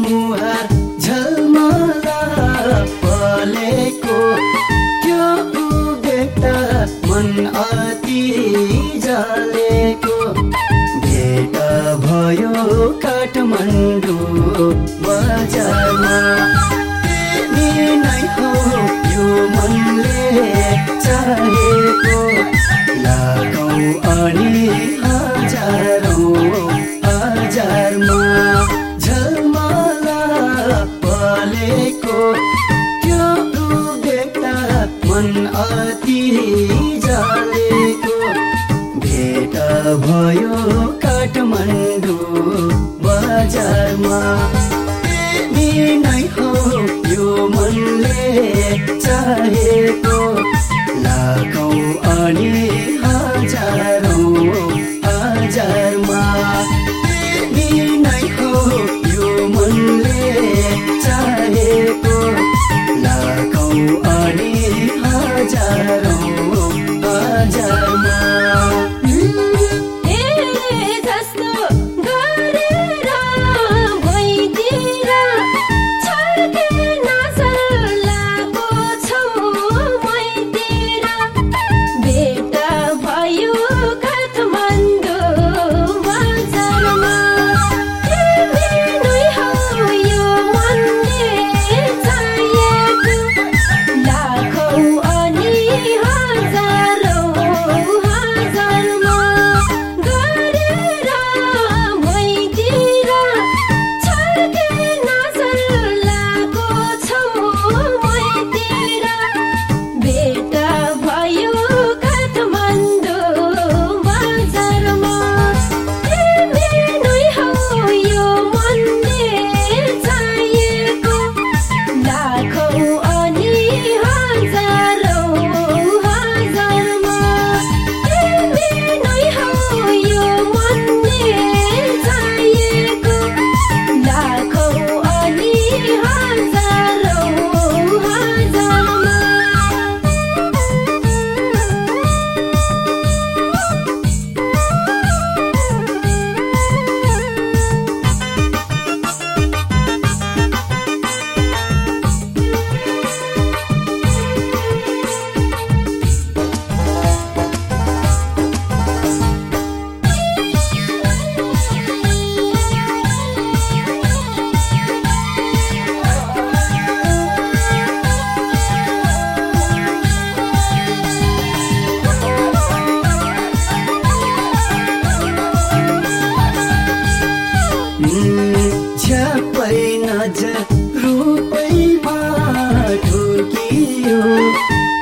मुहार झलमला पलेको त्यो उगेता मन अति जलेको। भेट भयो काठमाडौँ बजारमा। नै हो यो मनले चाहेको लाखौँ अनि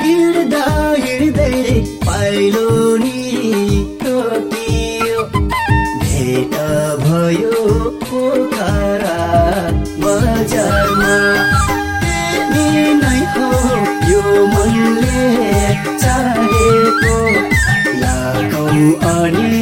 हिँड्दा हिँड्दै पाइलो नि भेट भयो पोखरा हो यो चाहेको अनि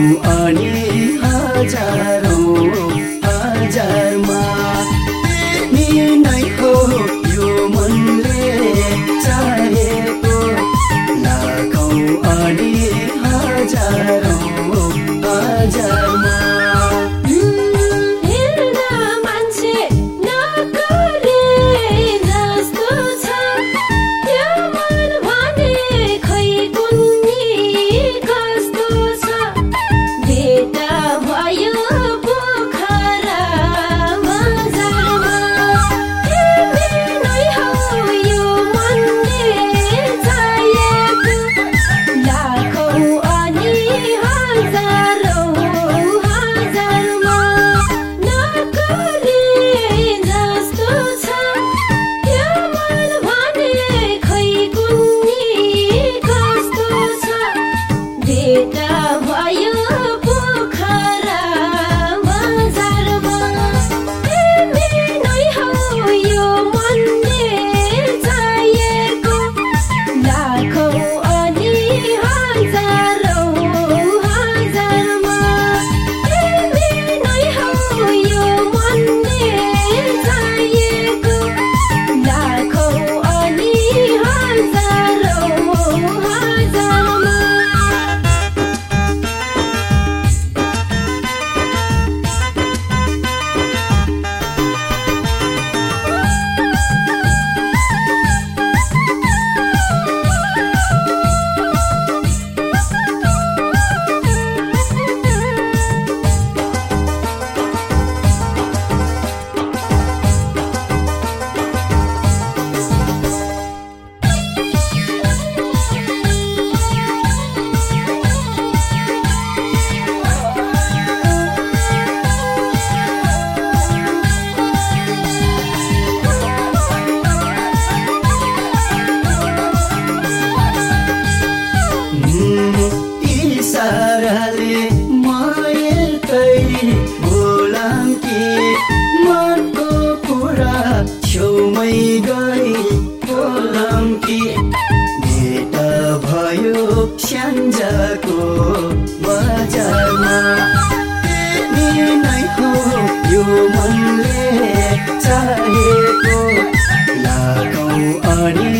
you are new. बोलाम कि मनको कुरा छेउमै गई बोलाम कि भेट भयो स्यान्जाको बजारमा। नै हो यो मनले चाहेको। लागौँ अनि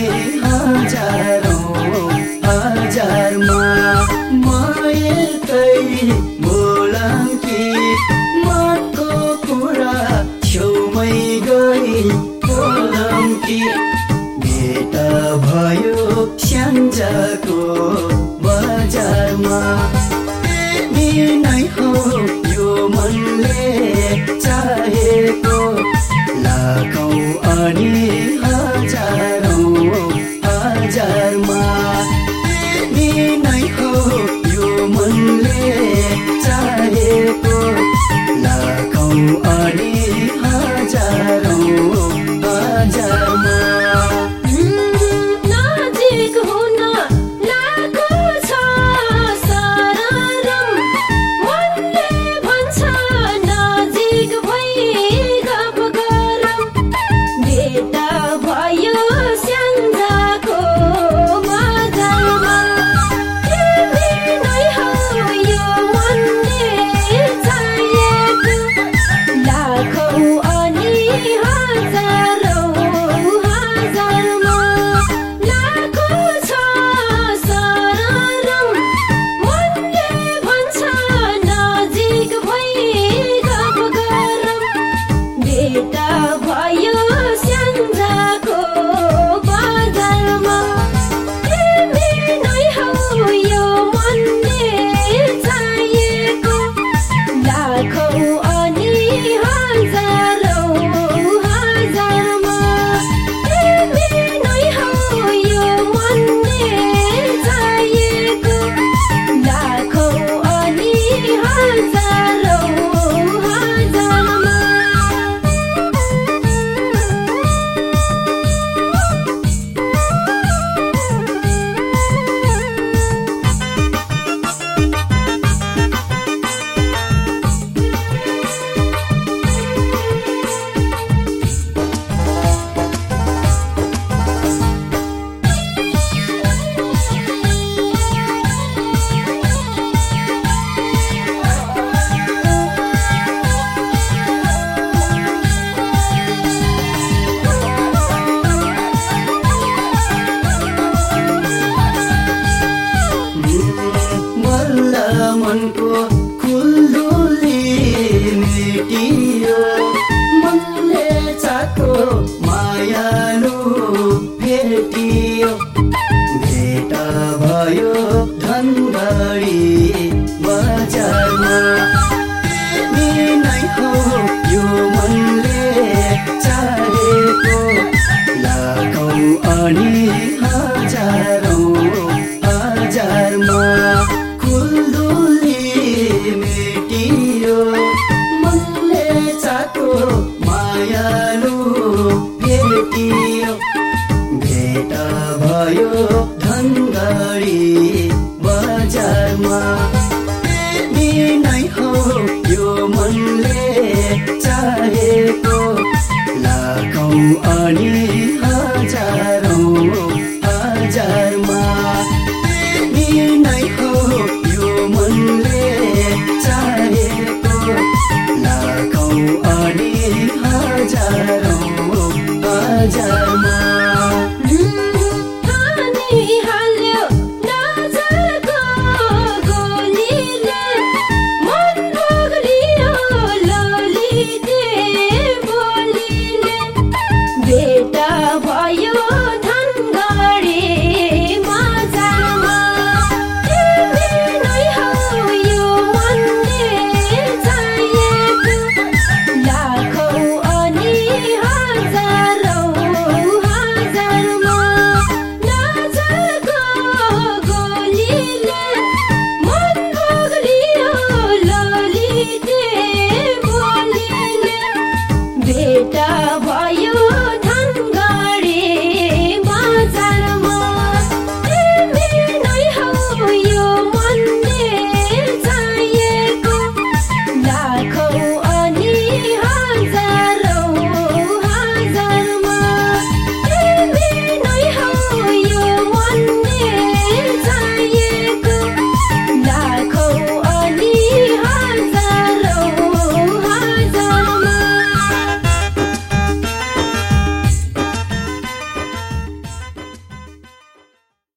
चाहेको लाखौँ अनि मायालो भेटी I need.